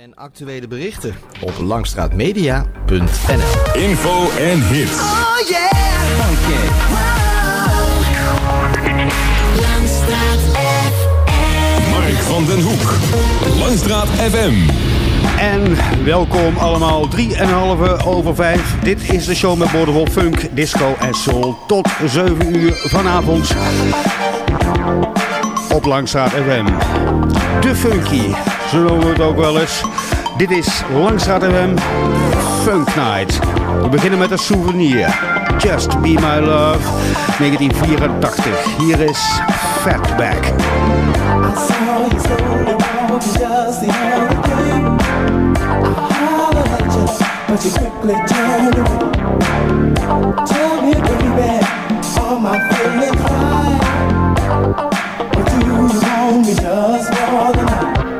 En actuele berichten op langstraatmedia.nl. Info en hits. Oh yeah. Oké. Langstraat FM. Mark van den Hoek. Langstraat FM. En welkom allemaal, 3,5 over 5. Dit is de show met Borderhol Funk, Disco en Soul. Tot 7 uur vanavond op Langstraat FM. De Funky, zo noemen het ook wel eens. Dit is Langstraat FM Funk Night. We beginnen met een souvenir. Just Be My Love, 1984. Hier is Fatback. I saw you slowly walking just the other day. I hollered at you, but you quickly turned away. Tell me, baby, are my feelings right? Or do you want me just for the night?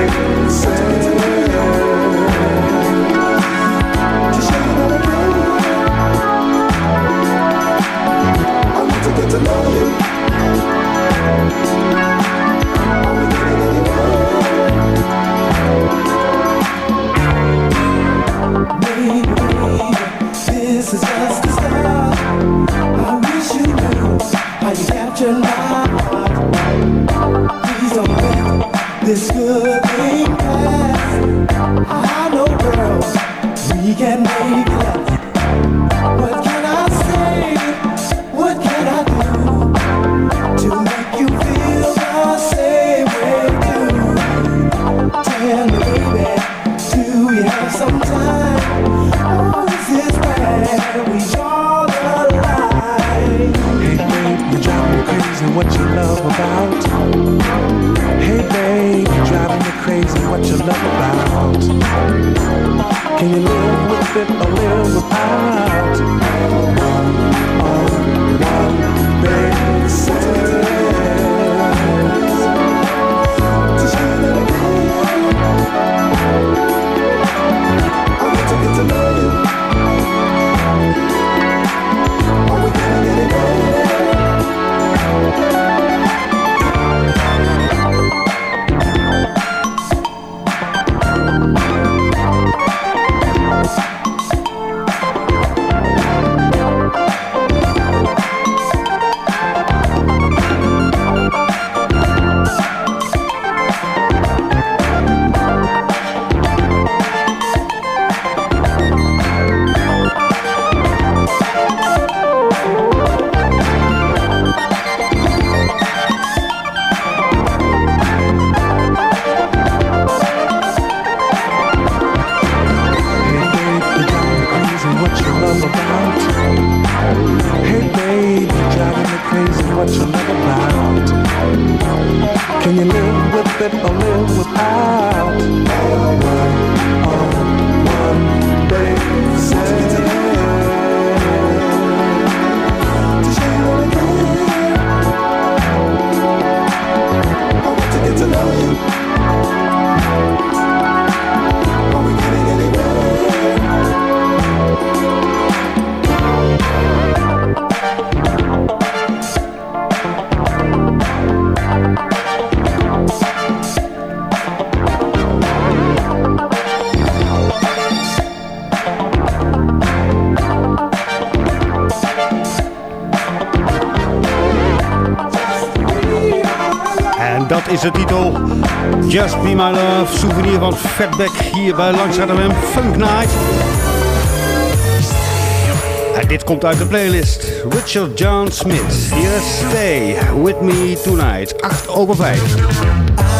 I can say. This good thing pass. I know, girl, we can make it last. What can I say? What can I do to make you feel the same way too? Tell me, baby, do you have some time? Or is this where we draw the line? Hey babe, you drive me crazy, what you love about? What you love about? Can you live with it or live without? On one basis. To love about? Hey babe, driving me crazy, what you love about? Can you live with it or live without? Fatback hier bij Langstraat FM Funk Night. En dit komt uit de playlist. Richard John Smith. Hier is Stay With Me Tonight. 8 over 5.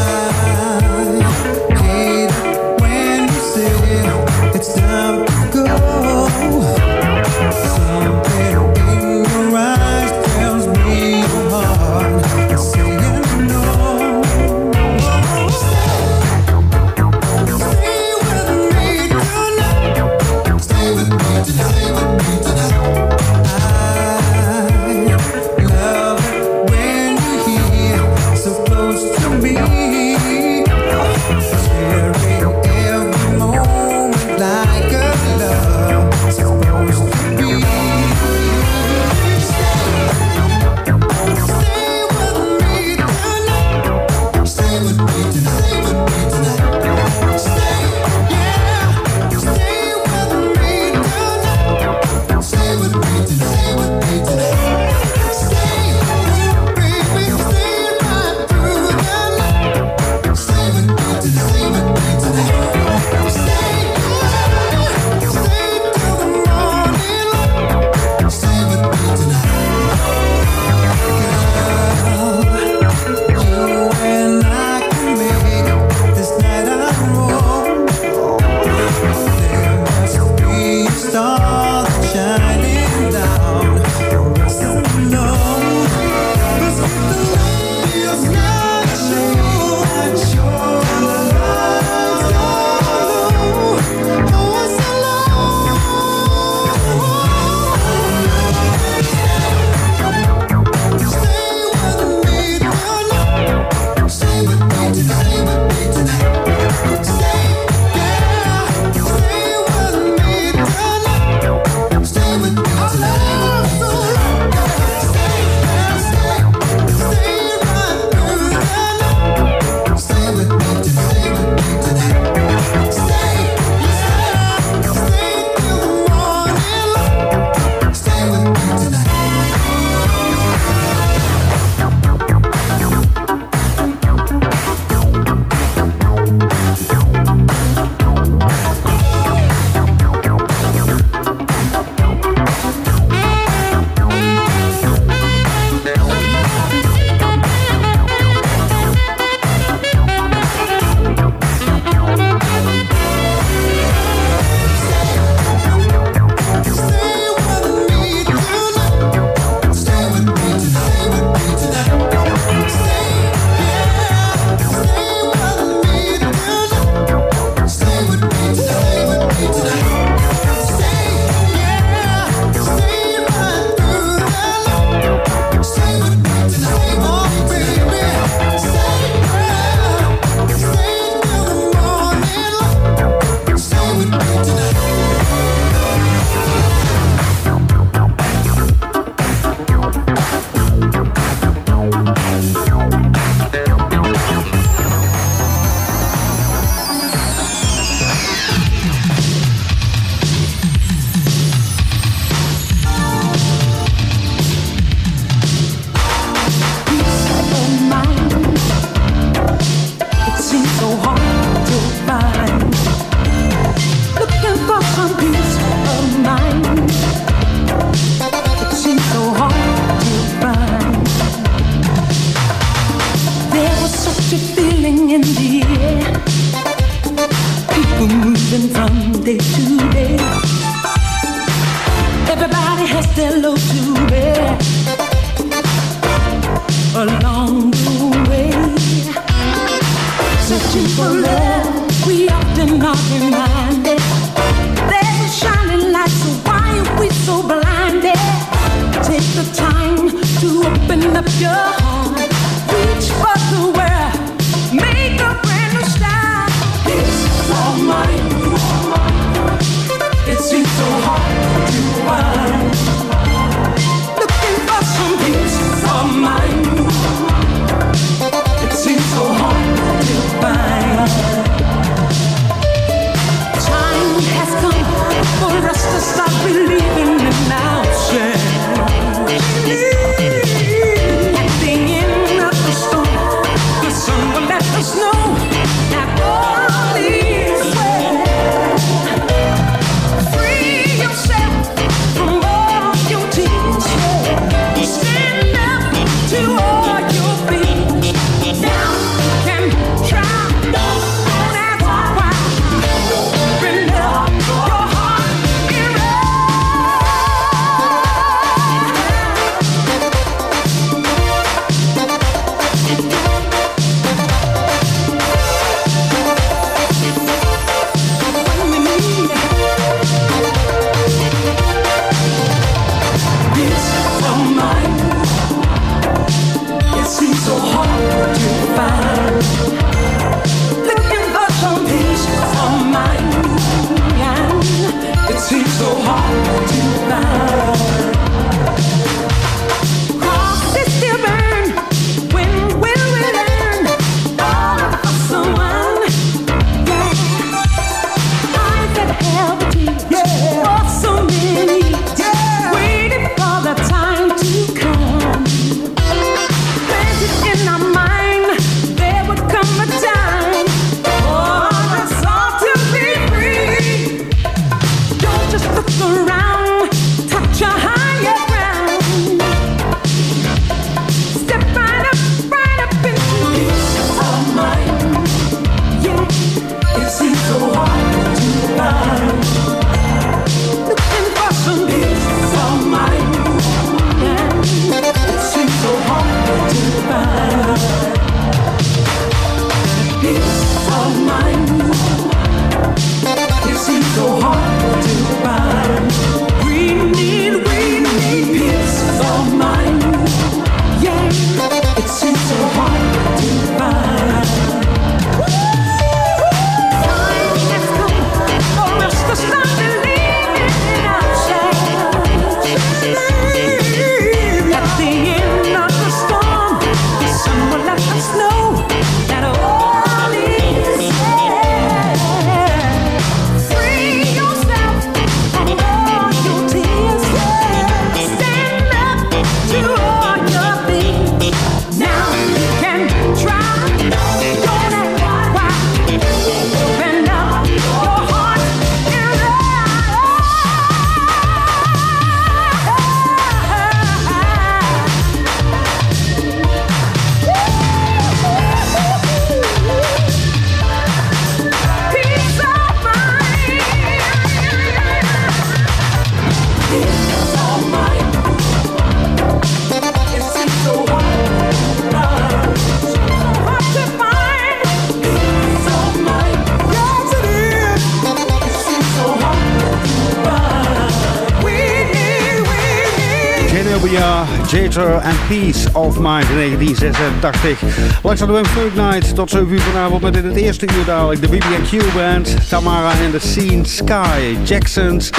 Peace of Mind 1986. Langs de Funk Night tot 7 uur vanavond met in het eerste uur dadelijk de BB&Q Band, Tamara and the Scene Sky, Jacksons,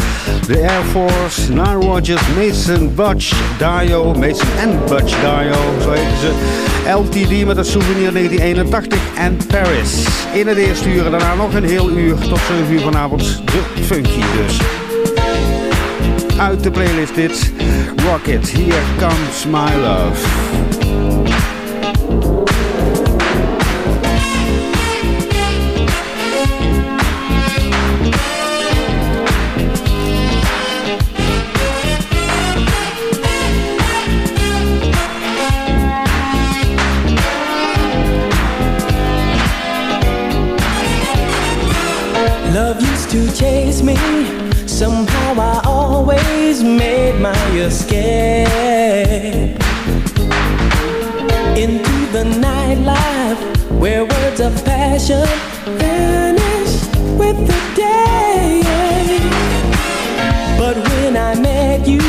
The Air Force, Nine Rogers, Mason, Butch, Dio, Mason en Butch Dio, zo heten ze. LTD met het souvenir 1981 en Paris. In het eerste uur en daarna nog een heel uur tot 7 uur vanavond de Funky dus uit de playlist dit. Rocket, Here Comes My Love. Love used to chase me. Somehow I always made my escape into the nightlife where words of passion vanish with the day. But when I met you,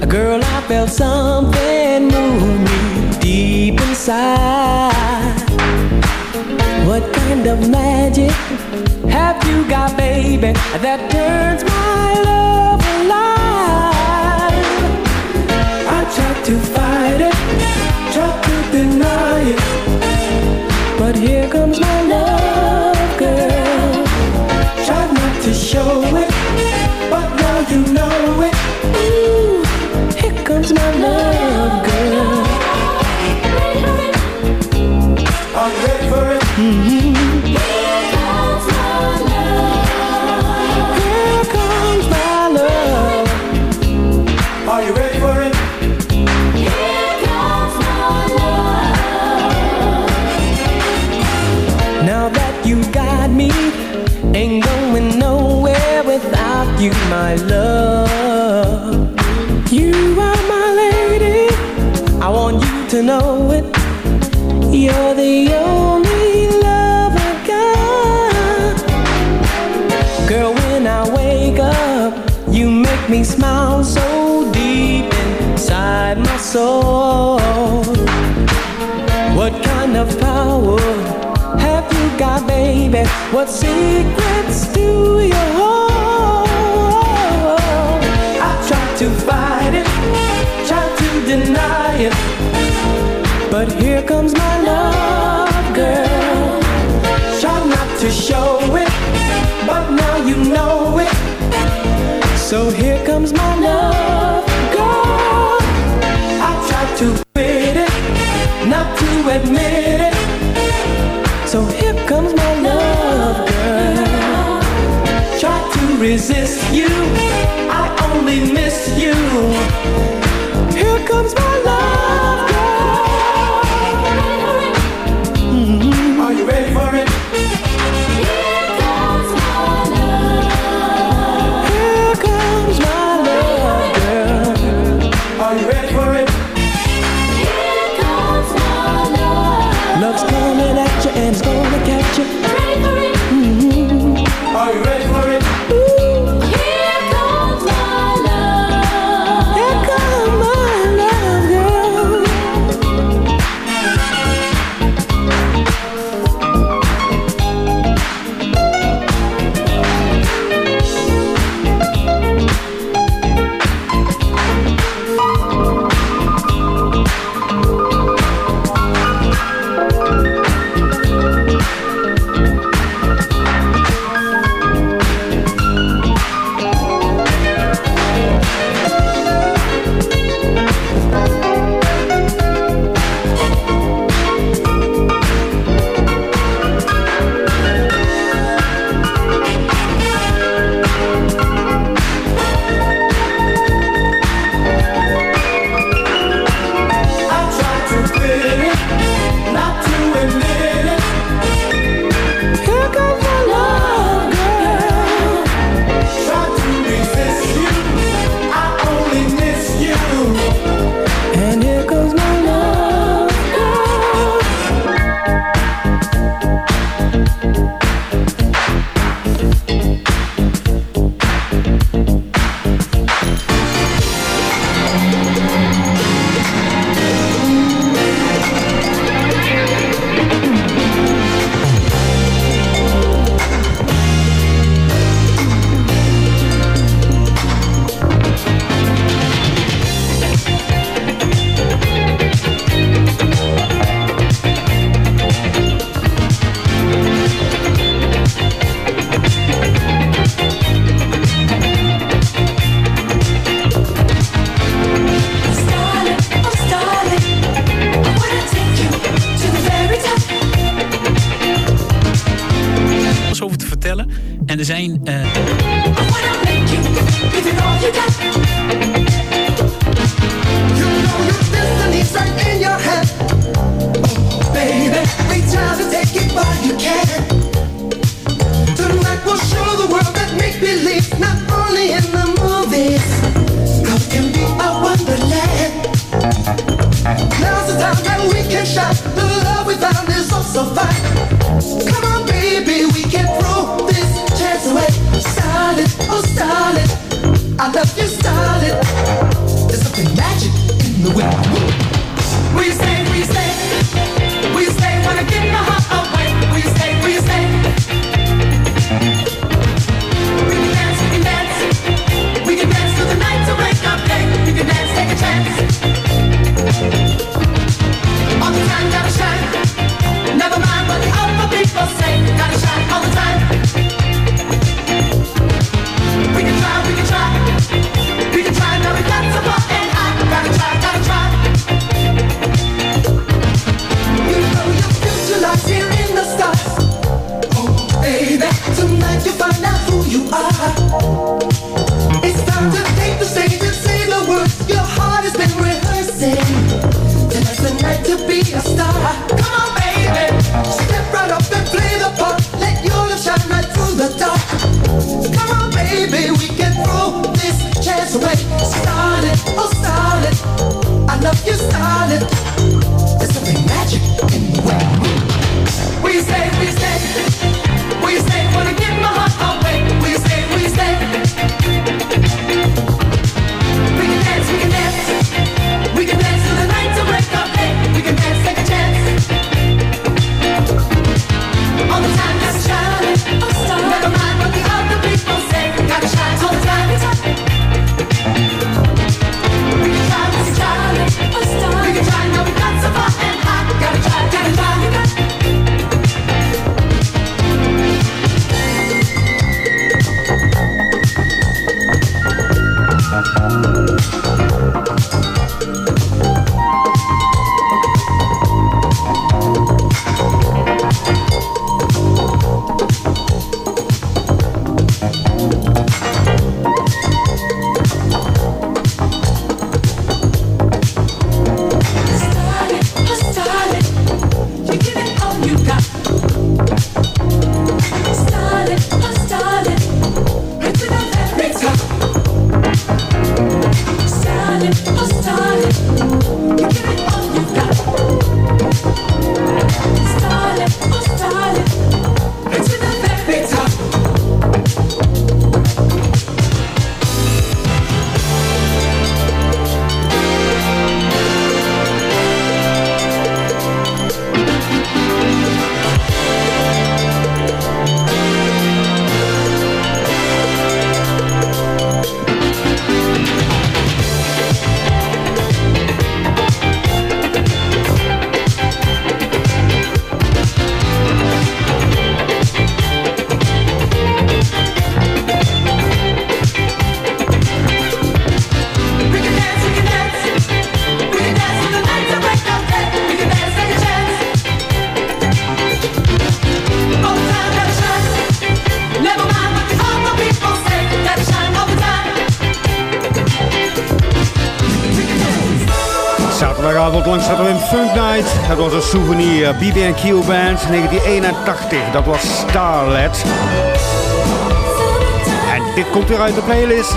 a girl, I felt something move me deep inside. What kind of magic have you got, baby, that turns to fight it, tried to deny it, but here comes my love, girl. Tried not to show it, but now you know it. Ooh, here comes my love, girl. You ready for it? Here What secrets resist you, I only miss you. 9 langs hadden we een Night. Dat was een souvenir. BB&Q Band 1981. Dat was Starlet. En dit komt weer uit de playlist.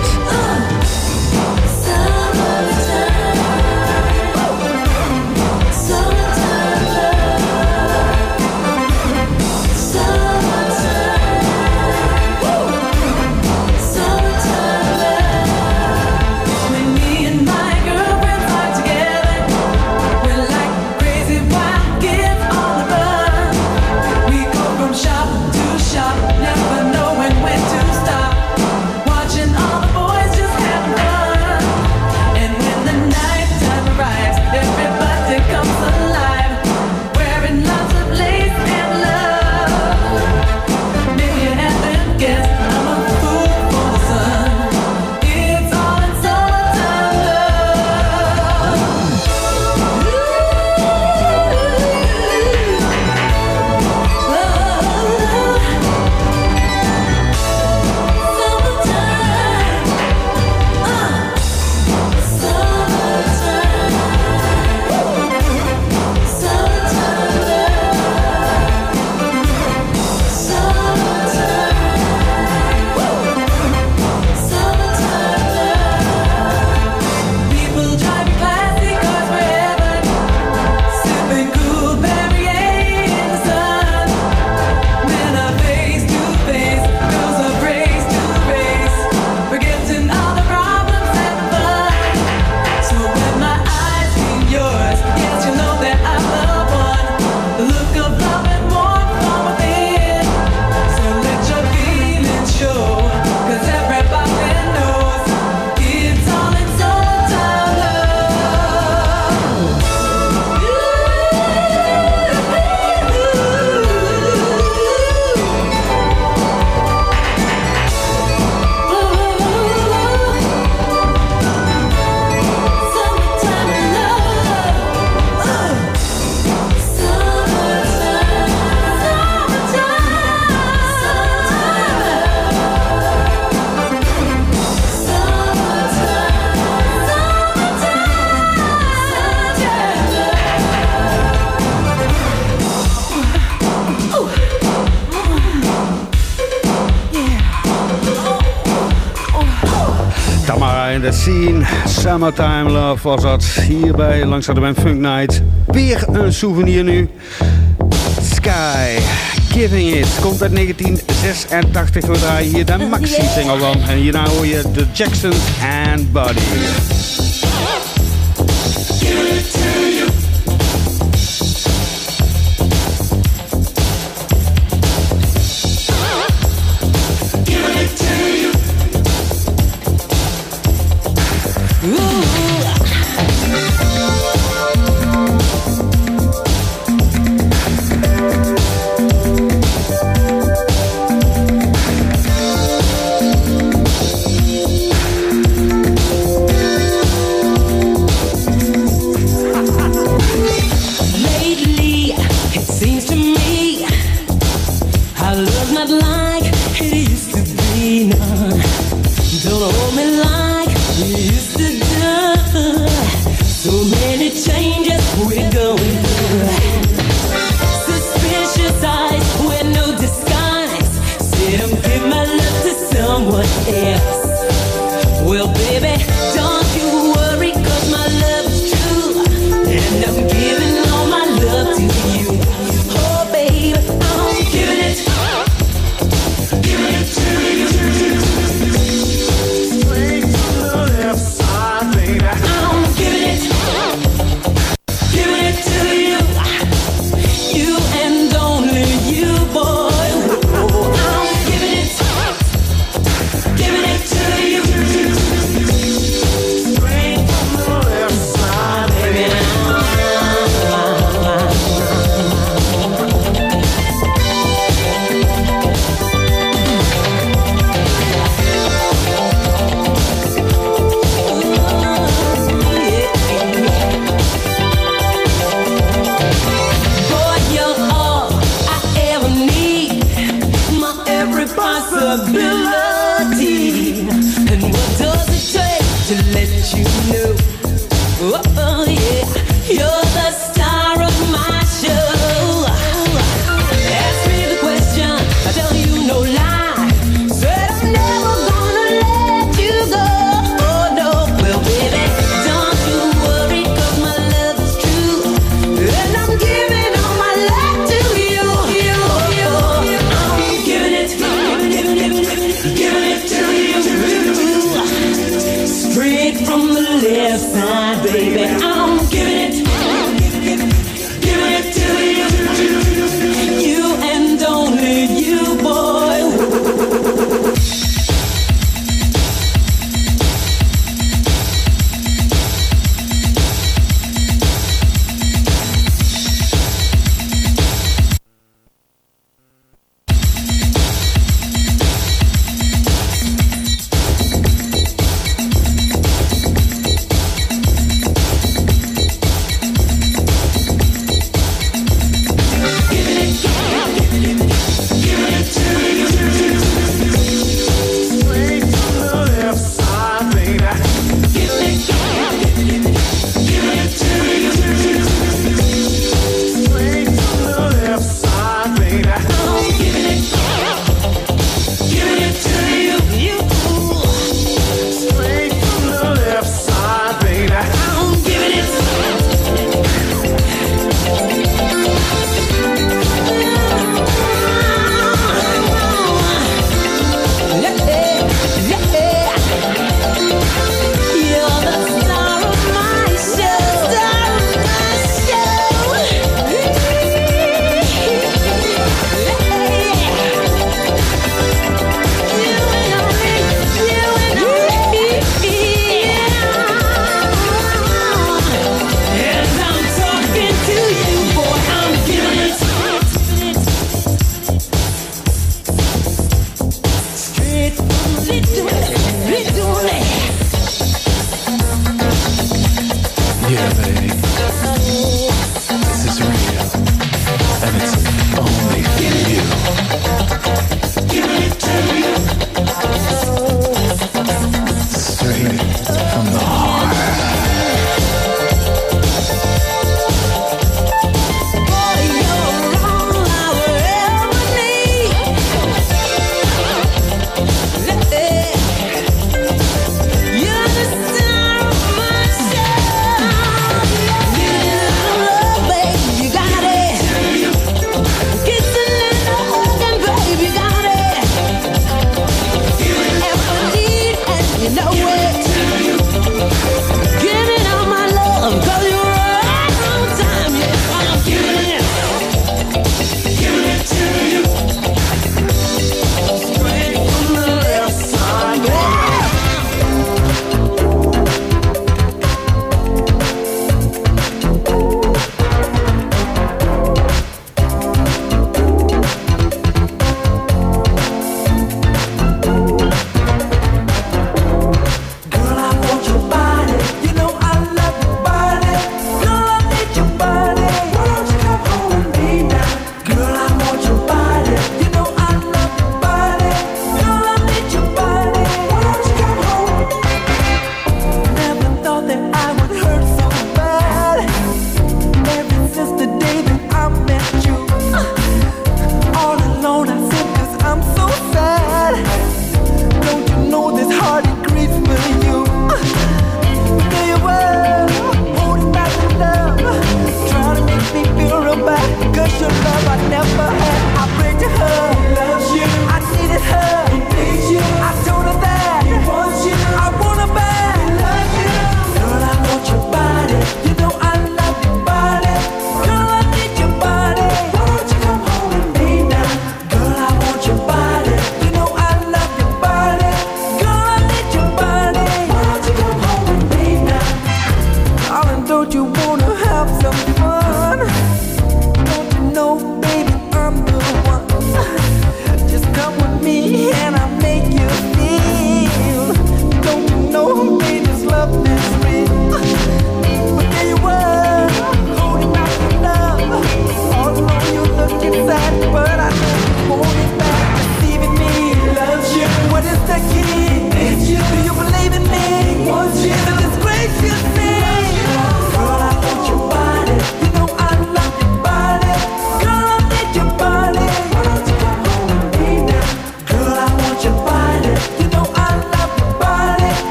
Summertime Love was dat. Hierbij langs de band Funk Night. Weer een souvenir nu. Sky, Giving It, komt uit 1986. We draaien hier de maxi-single van. En hierna hoor je The Jackson and Buddy.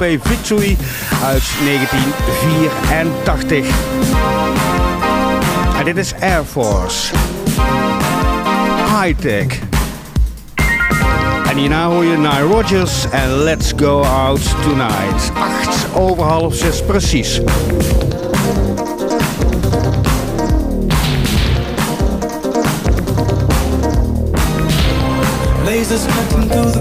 LP Victory uit 1984. En dit is Air Force. High Tech. En hierna hoor je Nile Rodgers en Let's Go Out Tonight. 8 over half 6 precies. Lasers cutting through the.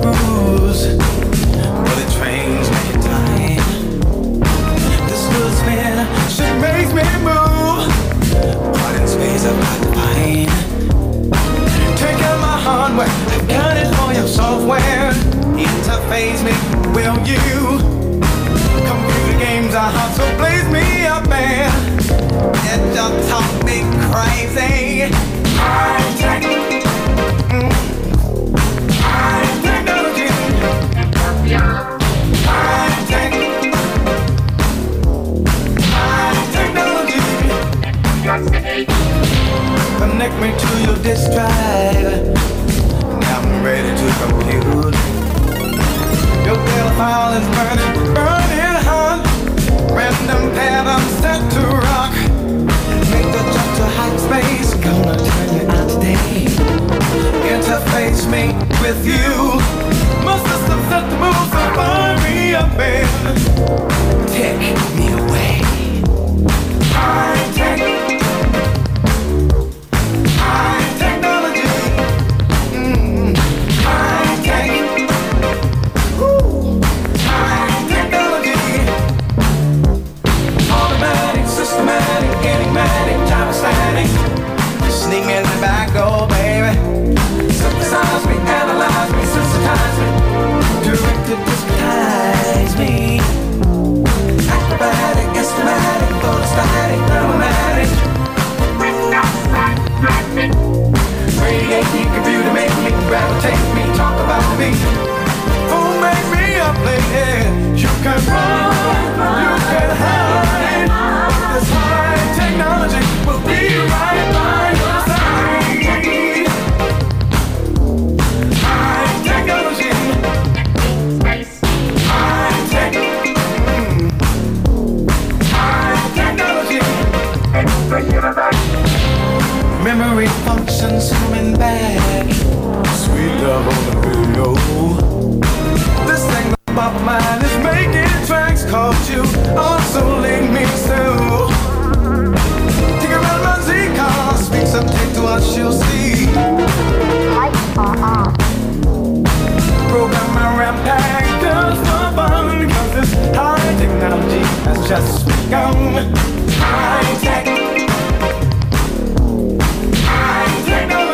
Data file is burning, burning hot. Random patterns set to Interface me with you. My system set the moves to find me up and take me away. Tech. High technology. Mm. High technology. Automatic, systematic, static. Back baby. Synthesize me, analyze me, sensitize me. Directed, disguise me. Acrobatic, photostatic, computer make me, me, talk about me. Make me? You can run, you can hide. This high technology will be right Memory functions coming back. Sweet love on the video. This thing about my mind is making tracks cause you also link me so. Think about my Z car, speak some take to what she'll see. Program my RAM pack just for fun because this high technology has just begun. High tech. High technology.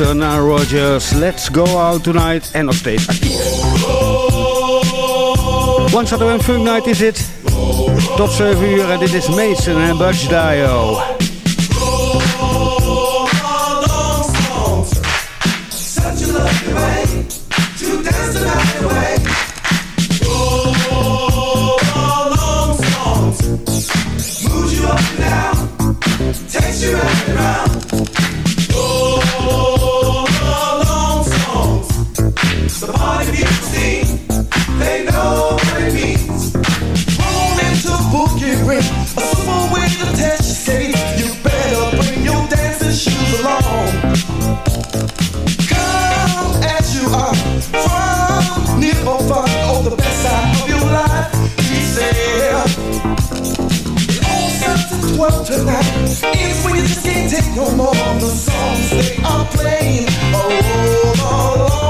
Eh, Nana Rogers, Let's Go Out Tonight en nog steeds actief. Langs Saturday Funk Night is het. Tot 7 uur en dit is Mason en Budge Dio. world tonight is when you just can't take no more. The songs they are playing all along.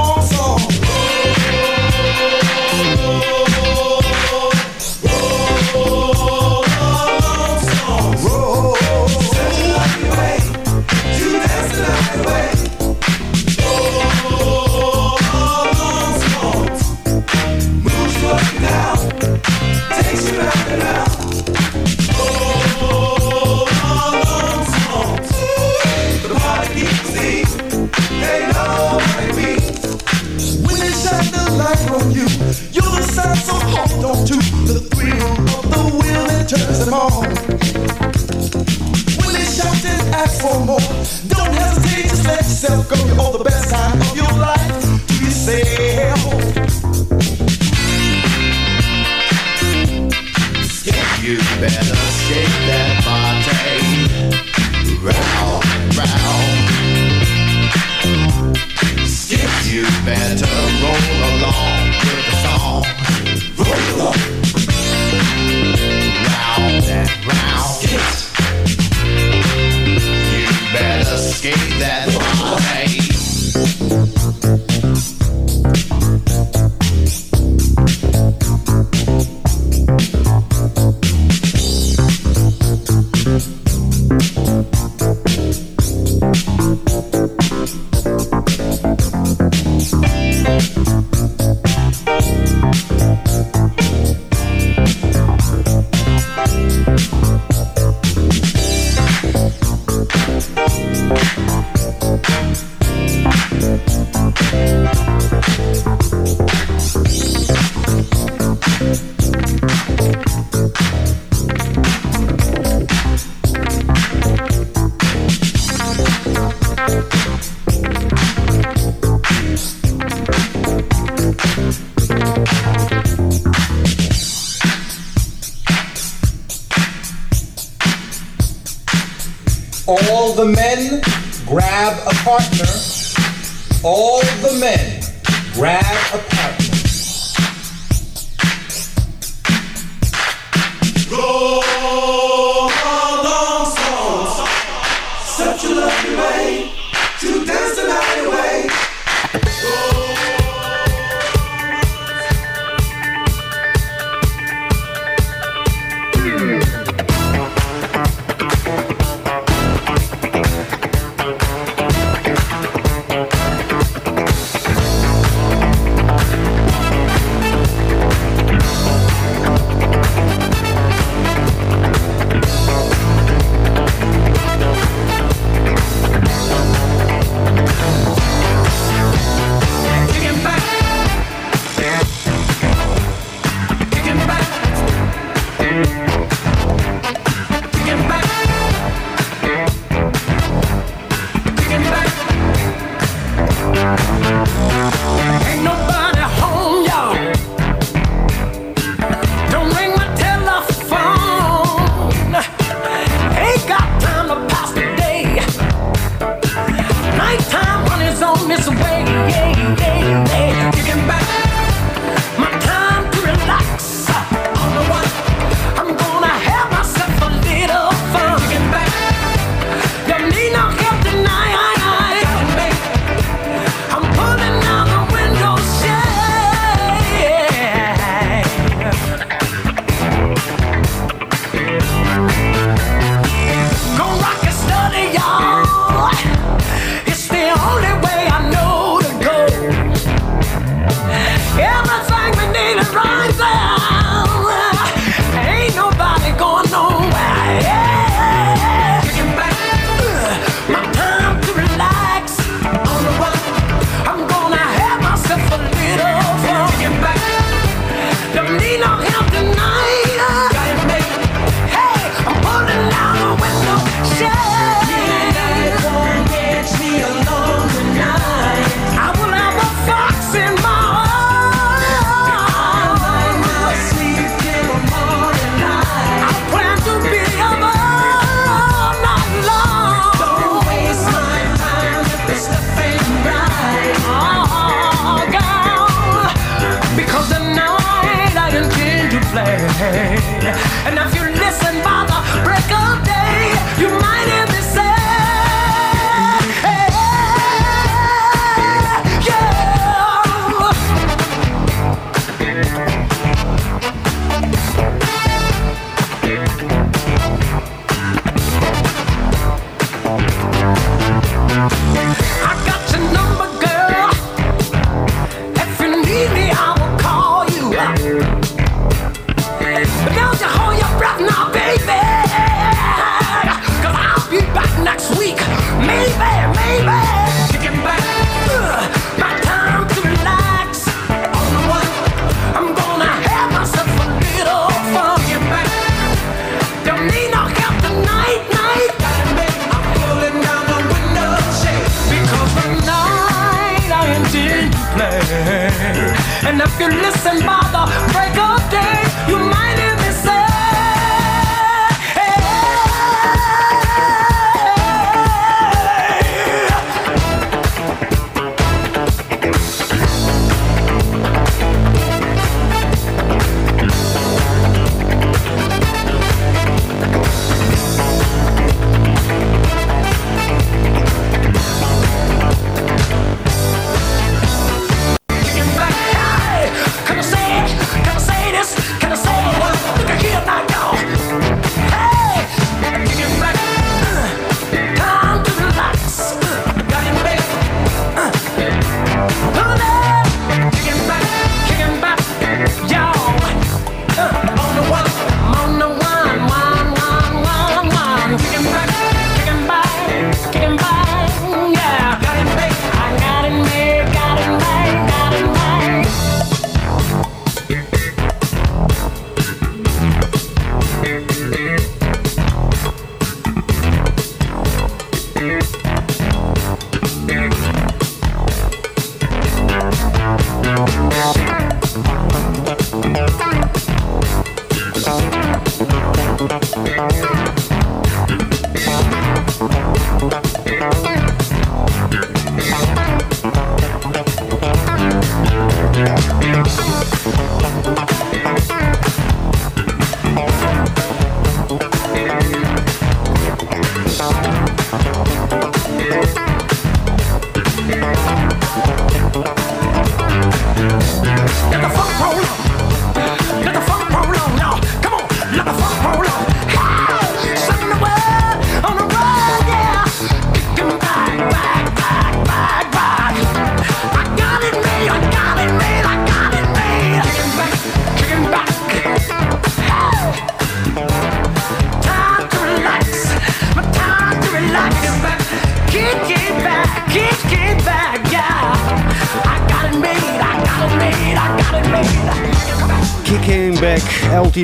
self, girl, you're all the best I. You'll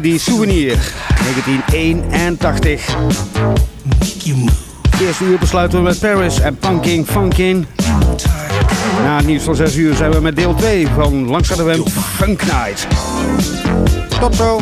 die souvenir 1981. Eerste uur besluiten we met Paris en Punking Funkin. Na het nieuws van 6 uur zijn we met deel 2 van Langs de Wem Funk Night. Tot zo!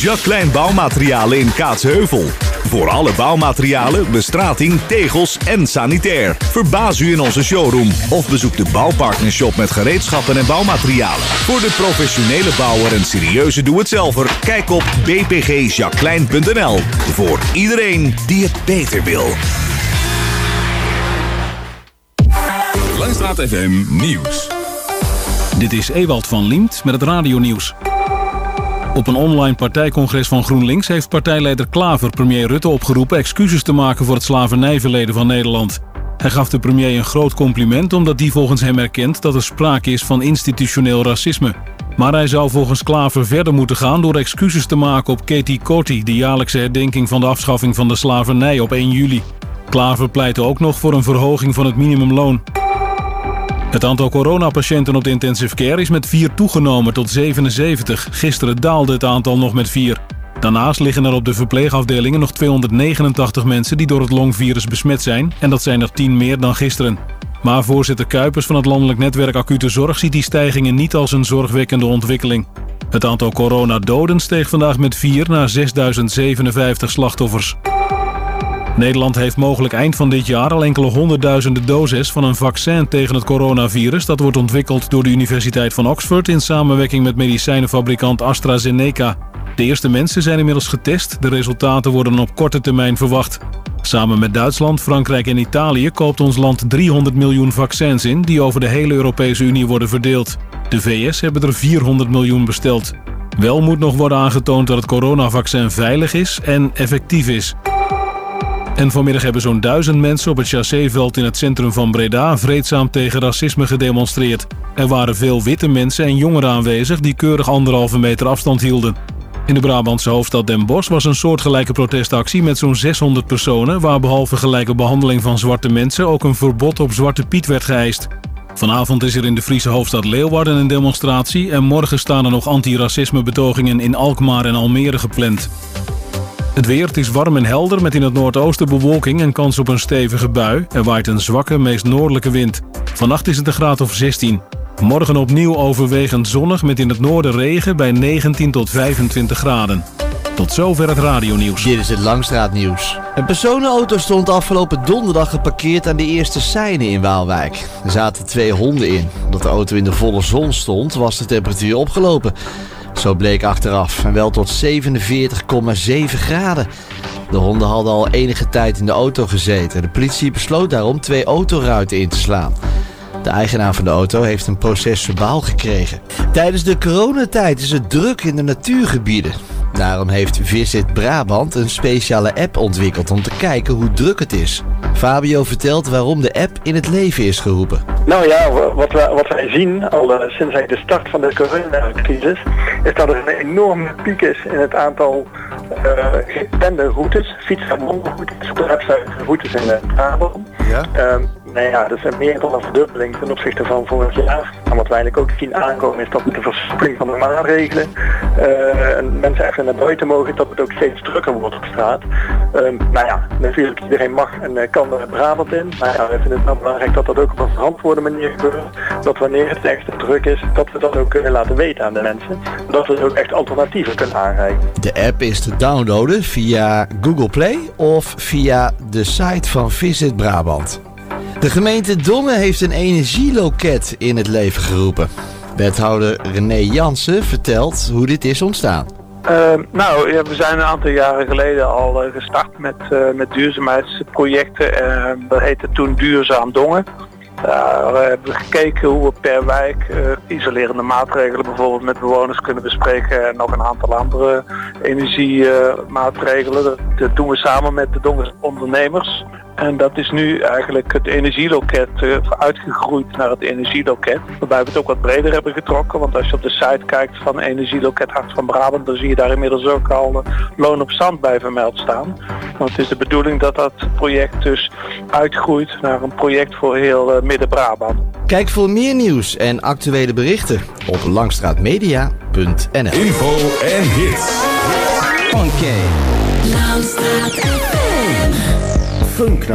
Jacques Klein Bouwmaterialen in Kaatsheuvel. Voor alle bouwmaterialen, bestrating, tegels en sanitair. Verbaas u in onze showroom of bezoek de Bouwpartnershop met gereedschappen en bouwmaterialen. Voor de professionele bouwer en serieuze doe-het-zelver, kijk op bpgjacqueline.nl. Voor iedereen die het beter wil. Langstraat FM Nieuws. Dit is Ewald van Liemt met het radionieuws. Op een online partijcongres van GroenLinks heeft partijleider Klaver premier Rutte opgeroepen excuses te maken voor het slavernijverleden van Nederland. Hij gaf de premier een groot compliment omdat die volgens hem erkent dat er sprake is van institutioneel racisme. Maar hij zou volgens Klaver verder moeten gaan door excuses te maken op Katie Coty, de jaarlijkse herdenking van de afschaffing van de slavernij op 1 juli. Klaver pleitte ook nog voor een verhoging van het minimumloon. Het aantal coronapatiënten op de intensive care is met 4 toegenomen tot 77. Gisteren daalde het aantal nog met 4. Daarnaast liggen er op de verpleegafdelingen nog 289 mensen die door het longvirus besmet zijn. En dat zijn er 10 meer dan gisteren. Maar voorzitter Kuipers van het Landelijk Netwerk Acute Zorg ziet die stijgingen niet als een zorgwekkende ontwikkeling. Het aantal coronadoden steeg vandaag met 4 naar 6057 slachtoffers. Nederland heeft mogelijk eind van dit jaar al enkele honderdduizenden doses van een vaccin tegen het coronavirus. Dat wordt ontwikkeld door de Universiteit van Oxford in samenwerking met medicijnenfabrikant AstraZeneca. De eerste mensen zijn inmiddels getest. De resultaten worden op korte termijn verwacht. Samen met Duitsland, Frankrijk en Italië koopt ons land 300 miljoen vaccins in die over de hele Europese Unie worden verdeeld. De VS hebben er 400 miljoen besteld. Wel moet nog worden aangetoond dat het coronavaccin veilig is en effectief is. En vanmiddag hebben zo'n duizend mensen op het chasséveld in het centrum van Breda vreedzaam tegen racisme gedemonstreerd. Er waren veel witte mensen en jongeren aanwezig die keurig anderhalve meter afstand hielden. In de Brabantse hoofdstad Den Bosch was een soortgelijke protestactie met zo'n 600 personen... waar behalve gelijke behandeling van zwarte mensen ook een verbod op Zwarte Piet werd geëist. Vanavond is er in de Friese hoofdstad Leeuwarden een demonstratie... en morgen staan er nog antiracisme betogingen in Alkmaar en Almere gepland. Het weer, het is warm en helder met in het noordoosten bewolking en kans op een stevige bui. Er waait een zwakke, meest noordelijke wind. Vannacht is het een graad of 16. Morgen opnieuw overwegend zonnig met in het noorden regen bij 19 tot 25 graden. Tot zover het radionieuws. Dit is het Langstraatnieuws. Een personenauto stond afgelopen donderdag geparkeerd aan de eerste seine in Waalwijk. Er zaten twee honden in. Omdat de auto in de volle zon stond, was de temperatuur opgelopen. Zo bleek achteraf en wel tot 47,7 graden. De honden hadden al enige tijd in de auto gezeten. De politie besloot daarom twee autoruiten in te slaan. De eigenaar van de auto heeft een proces verbaal gekregen. Tijdens de coronatijd is het druk in de natuurgebieden. Daarom heeft Visit Brabant een speciale app ontwikkeld om te kijken hoe druk het is. Fabio vertelt waarom de app in het leven is geroepen. Nou ja, wa- wat wij, wat wij zien al eh, sinds de start van de coronacrisis, is dat er een enorme piek is in het aantal eh geplande routes, fiets- en wandelroutes, routes in eh, Brabant. Ja? Ehm, nou ja, dat is meer dan een verdubbeling ten opzichte van vorig jaar. En wat wij eigenlijk ook zien aankomen is dat met de verspreiding van de maatregelen eh, en mensen echt naar buiten mogen, dat het ook steeds drukker wordt op straat. Nou ja, natuurlijk iedereen mag en eh, kan er Brabant in. Maar ja, we vinden het wel belangrijk dat dat ook op een verantwoorde manier gebeurt. Dat wanneer het echt druk is, dat we dat ook kunnen laten weten aan de mensen. Dat we ook echt alternatieven kunnen aanreiken. De app is te downloaden via Google Play of via de site van Visit Brabant. De gemeente Dongen heeft een energieloket in het leven geroepen. Wethouder René Jansen vertelt hoe dit is ontstaan. Ehm, nou, we zijn een aantal jaren geleden al eh, gestart met, eh, met duurzaamheidsprojecten. Ehm, dat heette toen Duurzaam Dongen. Daar eh, hebben we gekeken hoe we per wijk isolerende maatregelen bijvoorbeeld met bewoners kunnen bespreken en nog een aantal andere energiemaatregelen. Dat doen we samen met de Dongense ondernemers. En dat is nu eigenlijk het energieloket eh, uitgegroeid naar het energieloket. Waarbij we het ook wat breder hebben getrokken. Want als je op de site kijkt van energieloket Hart van Brabant, dan zie je daar inmiddels ook al eh, loon op zand bij vermeld staan. Want het is de bedoeling dat dat project dus uitgroeit naar een project voor heel eh, Midden-Brabant. Kijk voor meer nieuws en actuele berichten op langstraatmedia.nl Info en hits. Oké. Funk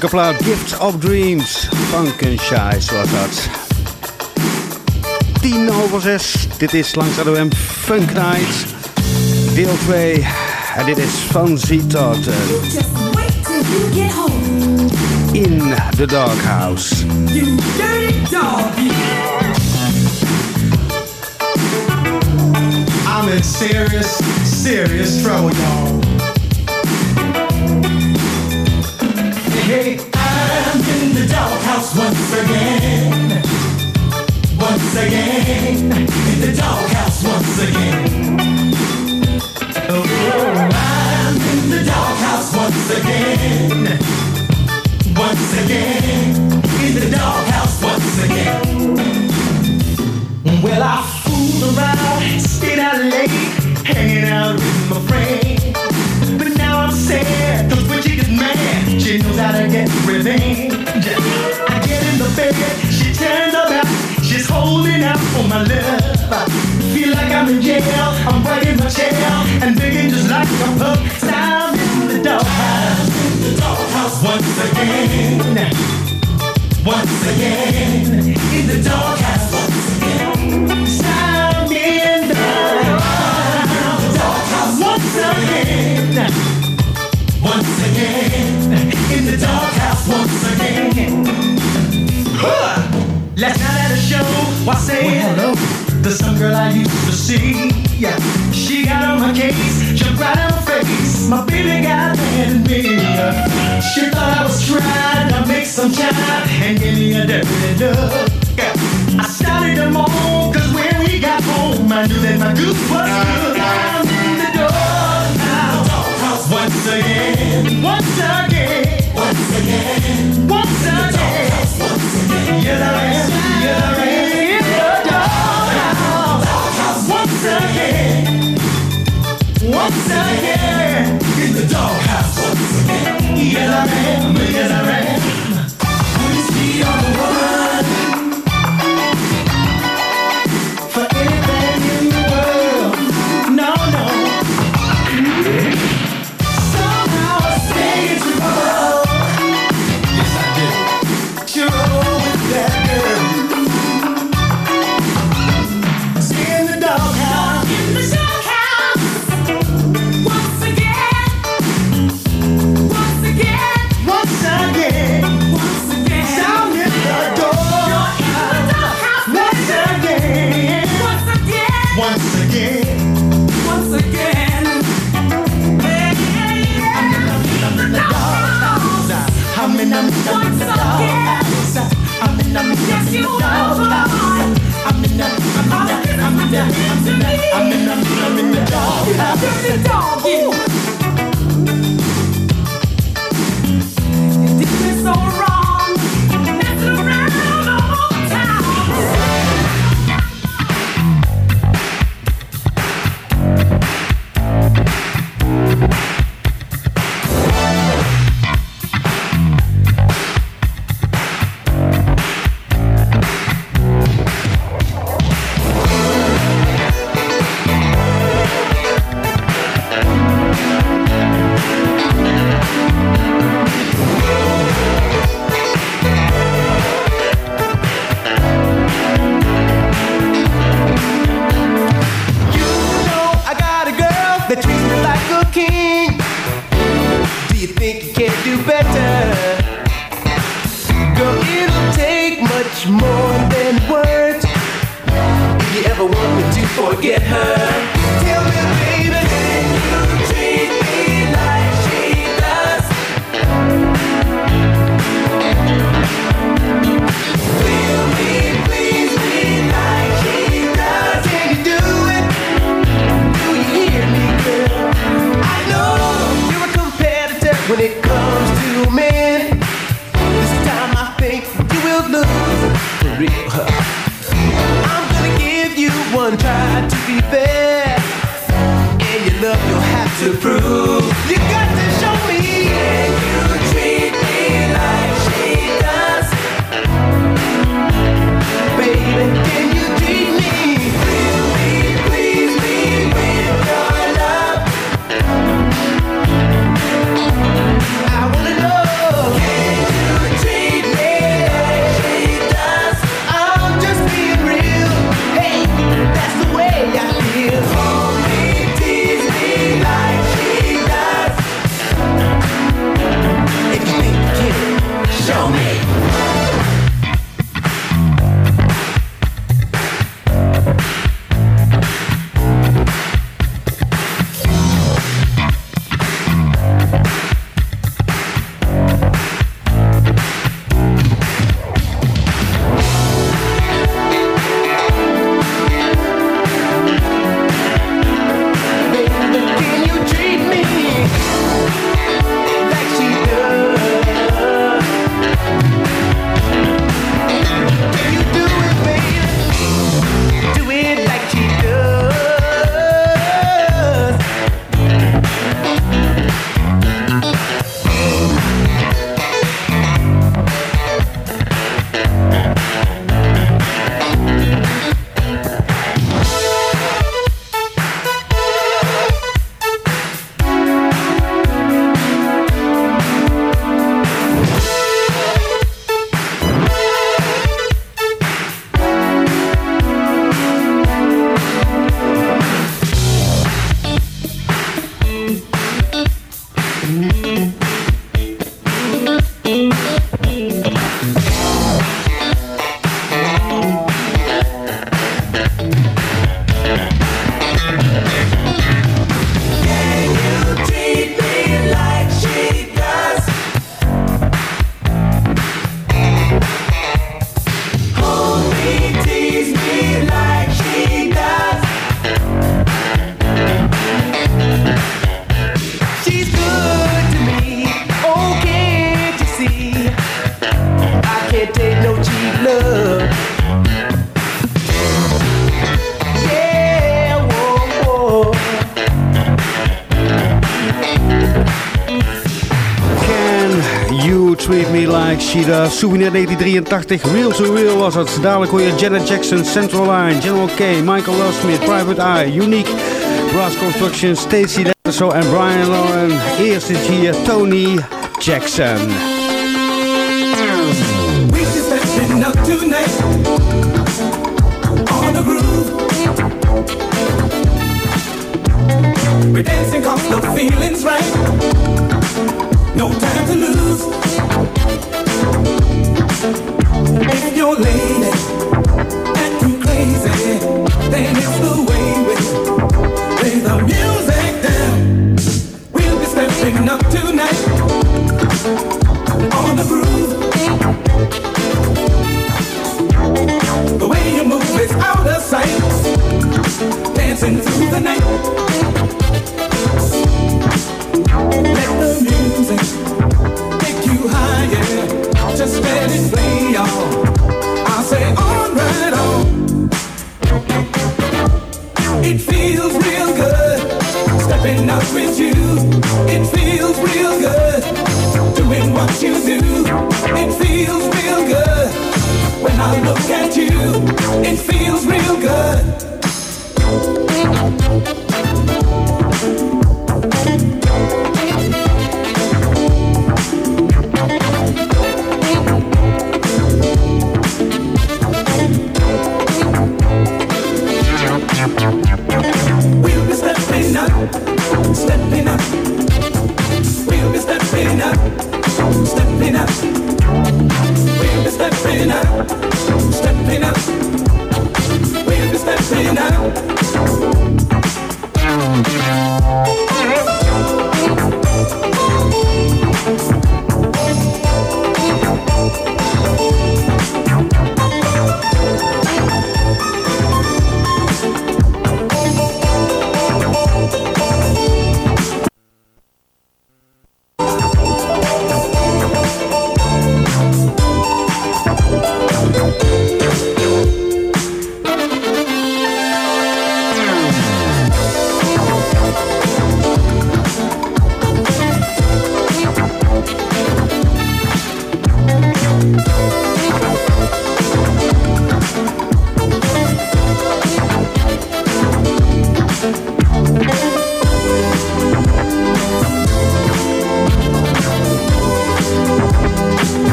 heerlijke plaat. Gift of Dreams. Funkenshine zoals dat. 10 over 6. Dit is langs WM Funk Night. Deel 2. En dit is Fancy home. In the Doghouse. You dirty dog. I'm in serious, serious trouble, y'all. I'm in the doghouse once again. Once again, in the doghouse once again. Oh, I'm in the doghouse once again. Once again, in the doghouse once again. Well, I fooled around, stayed out late, hanging out with my friends. But now I'm sad, she knows how to get revenge. I get in the bed, she turns back, she's holding out for my love. Feel like I'm in jail, I'm in my chair, and begging just like a pup. I'm in the doghouse, in the doghouse once again. Once again, in the doghouse once again. I'm in the doghouse once again. Once again, in the doghouse once again. Huh. Last night at a show, I say hello to some girl I used to see. Yeah, she got on my case, jumped right in my face. My baby got mad at me. She thought I was trying to make some time and give me a dirty look. Yeah. I started to moan, cause when we got home, I knew that my goose was good. I'm in the dog now. Once again. Once again. Once again. Once again. In the doghouse. Once again. Once again. In the doghouse. Once again. The. Souvenir 1983, Real to Real was het. Dadelijk hoor je Janet Jackson, Central Line, General K, Michael Loveschmidt, Private Eye, Unique, Brass Construction, Stacy Denso en Brian Lauren. Eerst is hier Tony Jackson.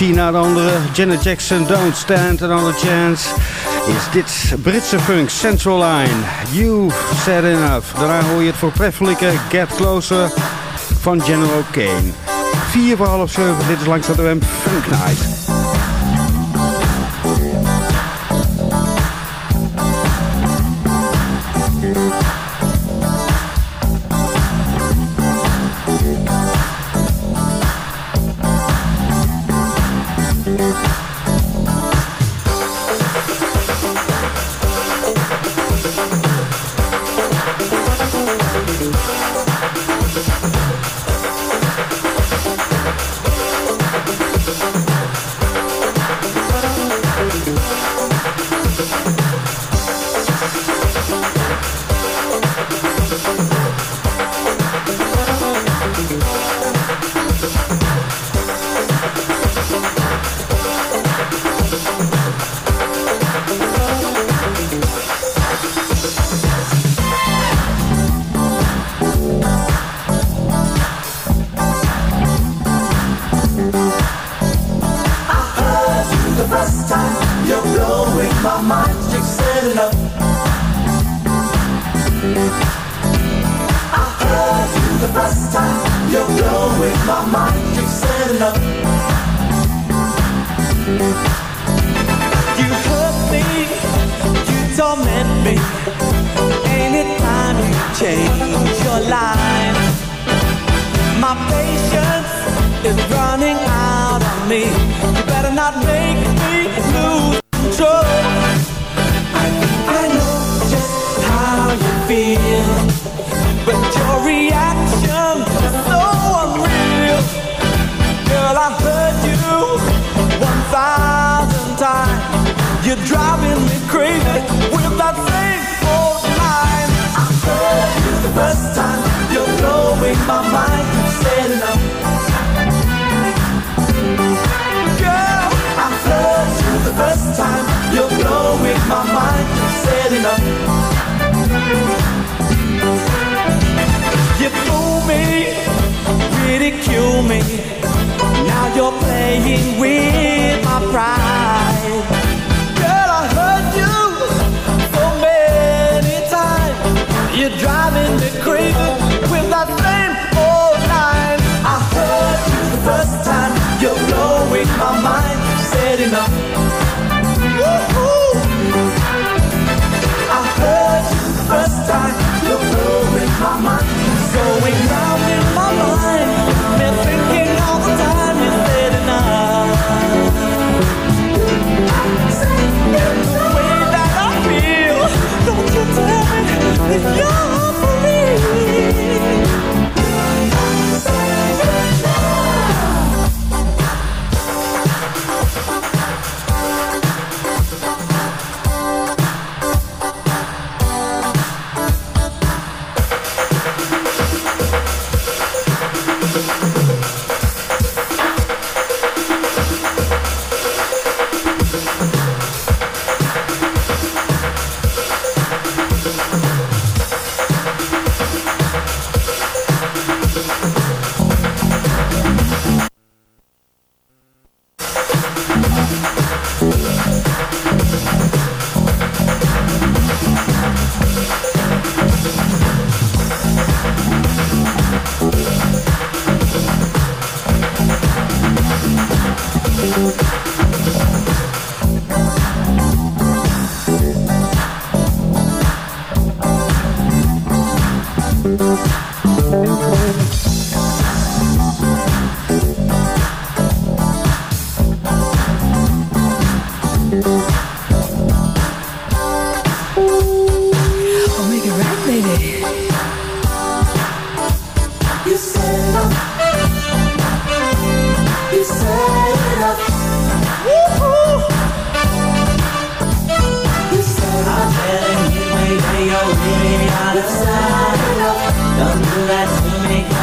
Naar de andere. Janet Jackson, Don't Stand Another Chance. Is dit Britse funk, Central Line. You've said enough. Daarna hoor je het voortreffelijke Get Closer van General Kane. 4 voor half 7, dit is langs de WM Funk Night.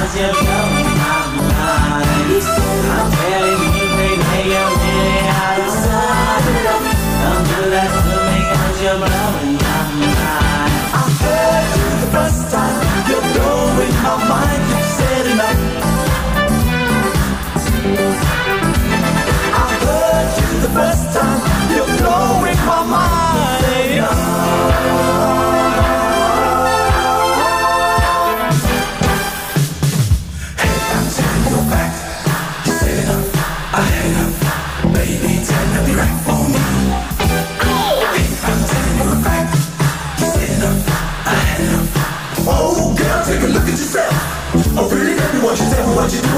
I'm telling you, baby, you're out of sight. what you do.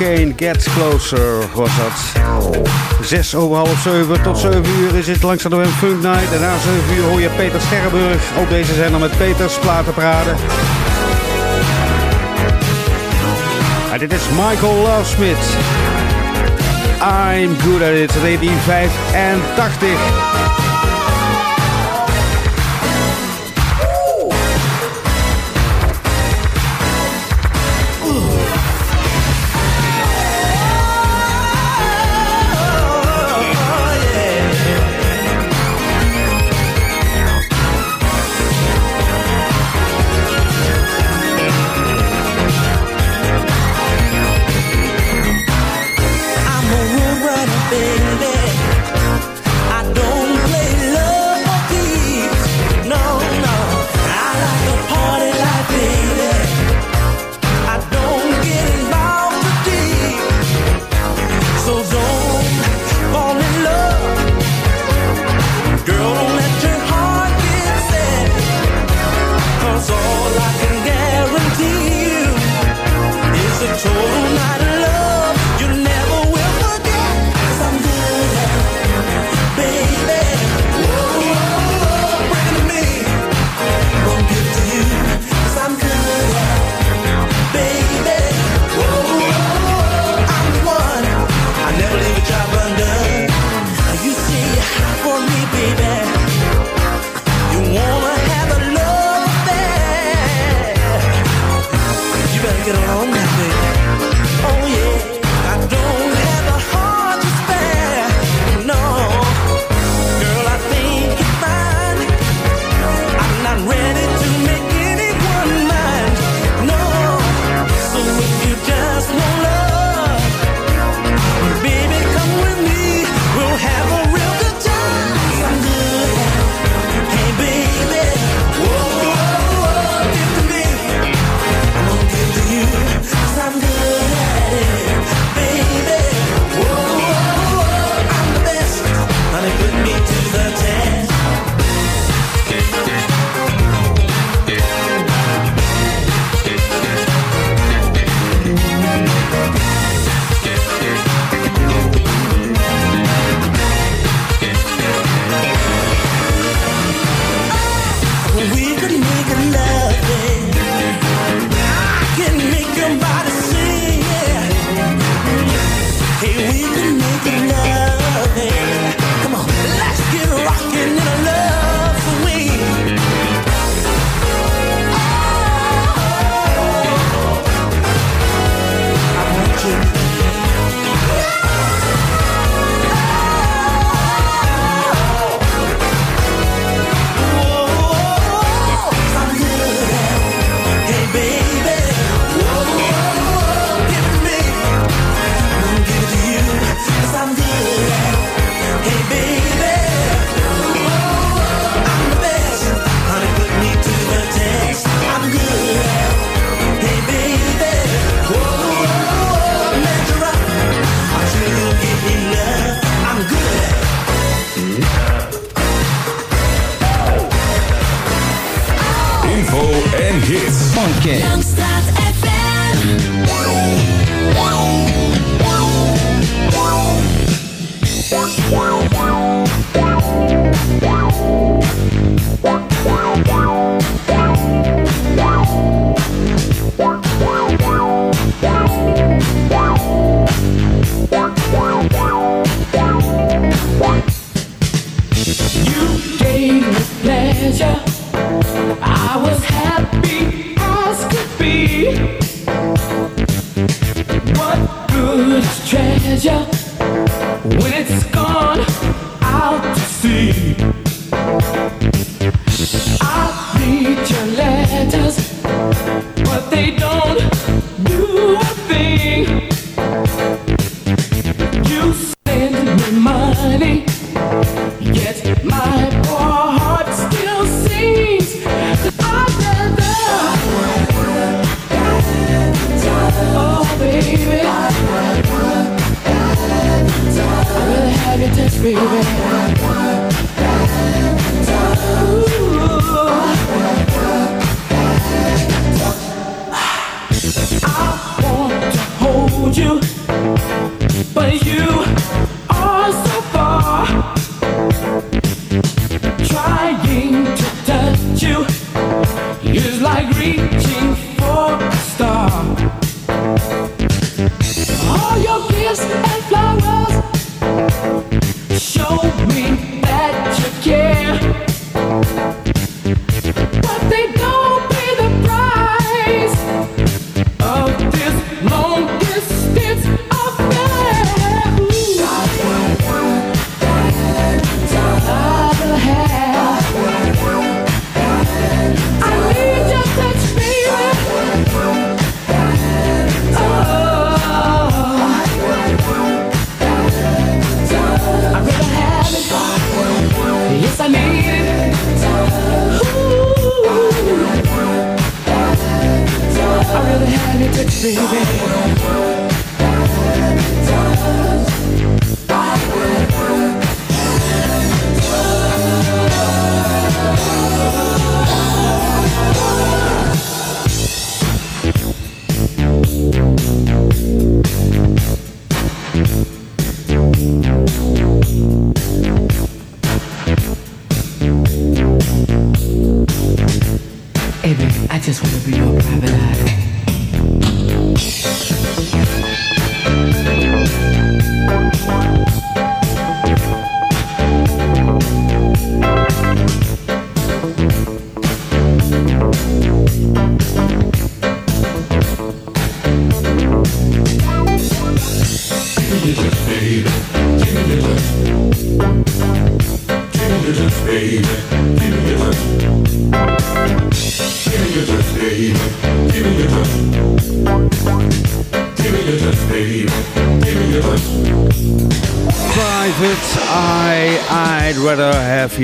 Kane Gets Closer was dat. Zes over half zeven tot zeven uur is het langs de WM Funk Night. En na 7 uur hoor je Peter Sterrenburg. op deze zijn met Peters platen praten. En dit is Michael Lovesmith. I'm good at it, 1985.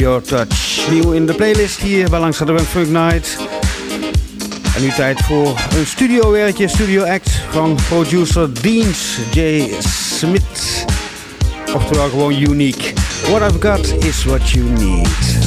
Your Touch. Nieuw in de playlist hier bij Langs de een Funk Night. En nu tijd voor een studiowerkje, studio act van producer Deans J. Smith. Oftewel gewoon unique. What I've got is what you need.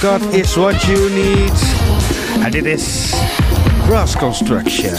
God is what you need. And it is Cross Construction.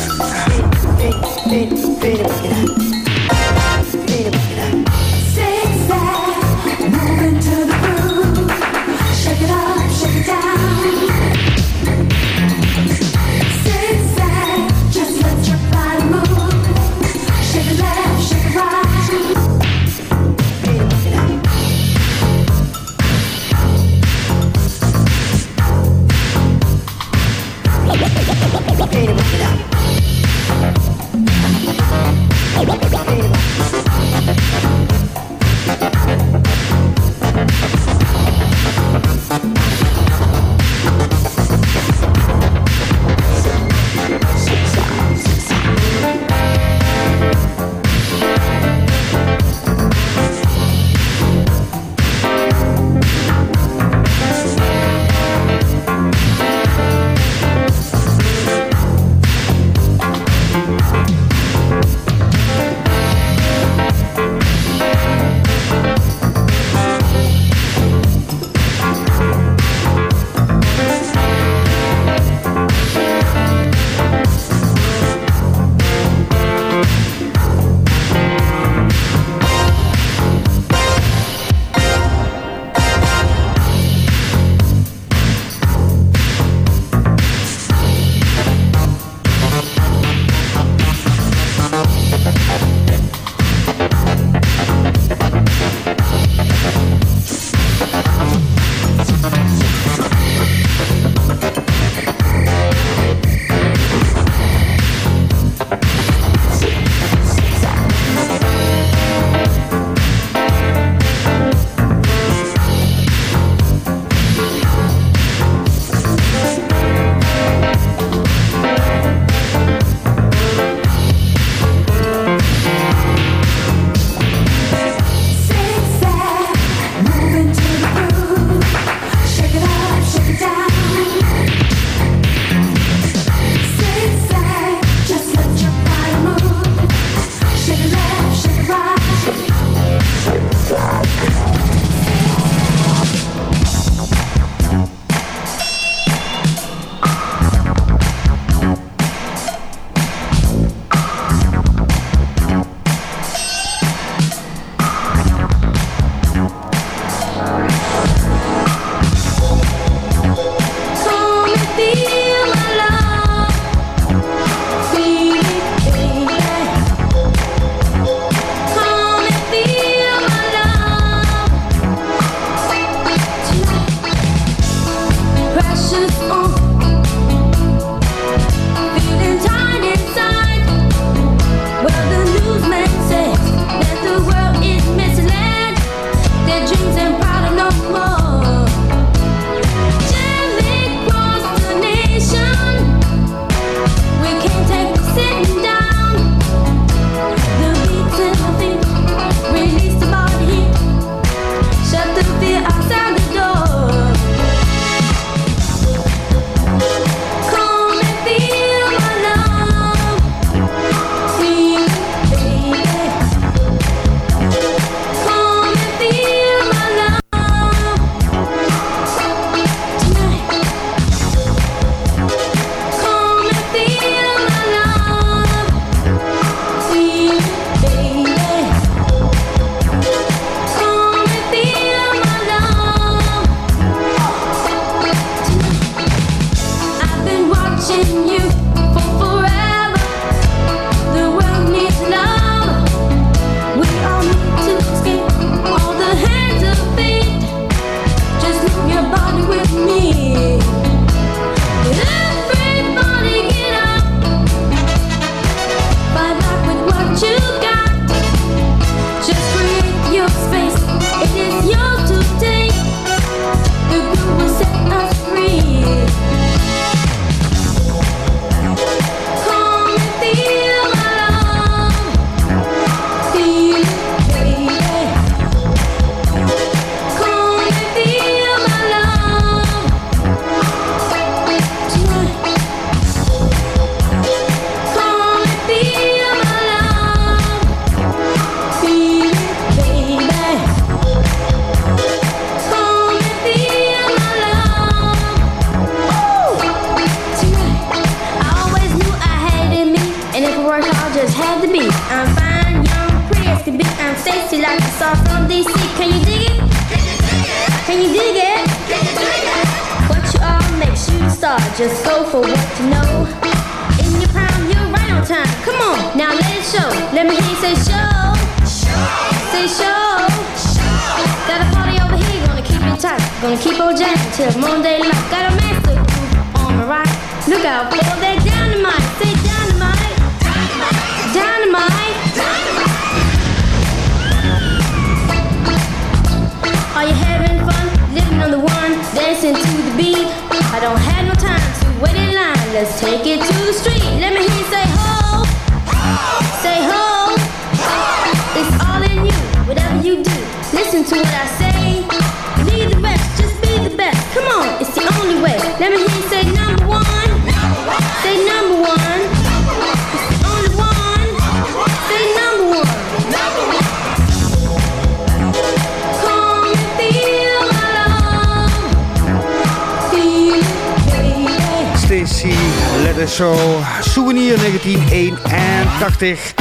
prachtig.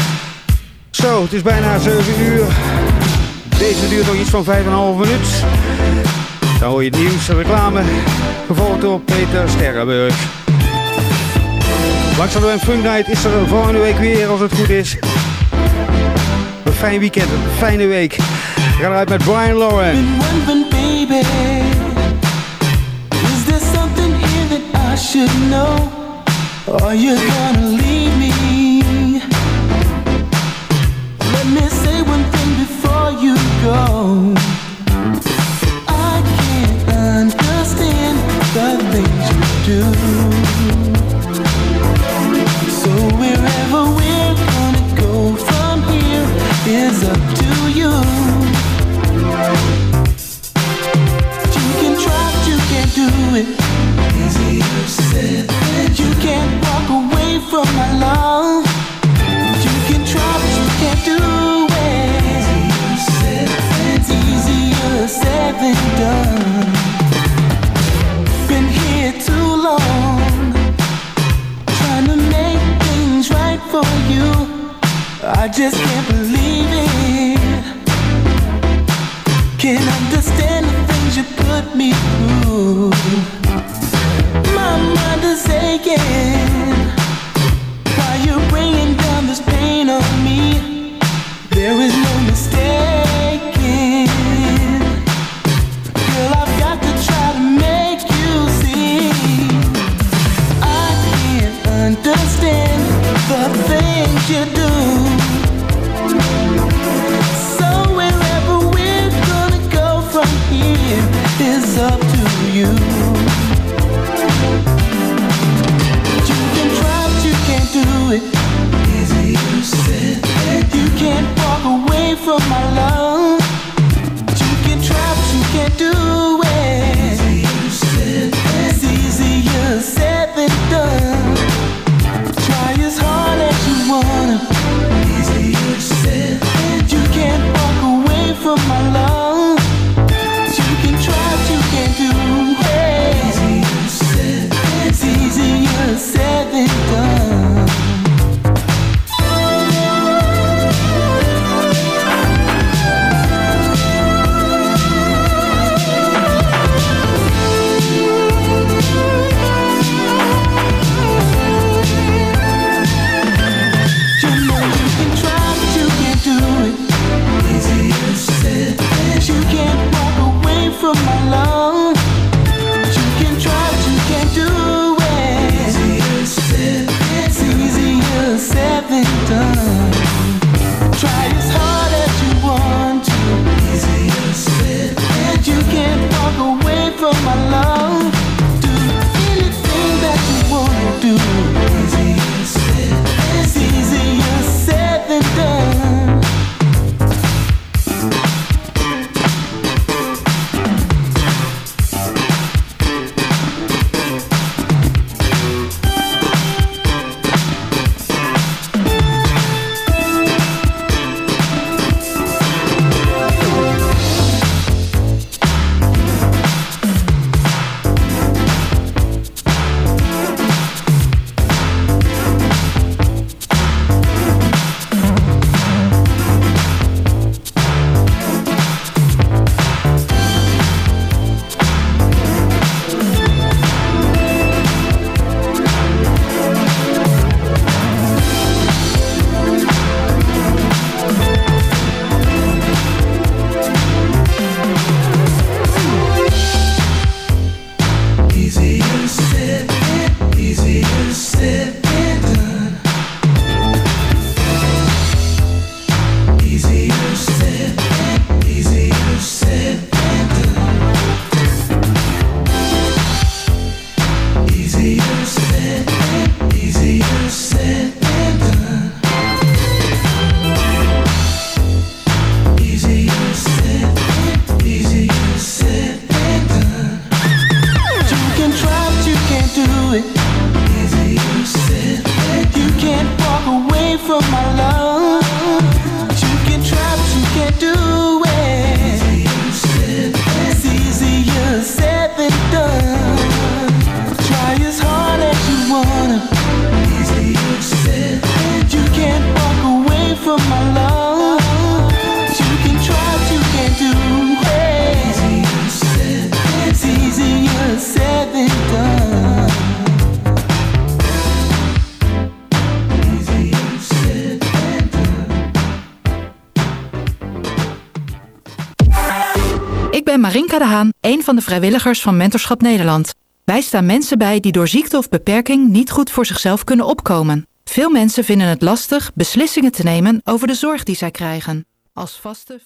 Zo, het is bijna 7 uur. Deze duurt nog iets van 5,5 minuut. Dan hoor je het nieuws, en reclame, gevolgd door Peter Sterrenburg. Langzaam de een Night is er volgende week weer, als het goed is. Een fijn weekend, een fijne week. We gaan eruit met Brian Lauren. Is there something here that I should know? Are you gonna leave me? just can't believe een van de vrijwilligers van Mentorschap Nederland. Wij staan mensen bij die door ziekte of beperking niet goed voor zichzelf kunnen opkomen. Veel mensen vinden het lastig beslissingen te nemen over de zorg die zij krijgen. Als vaste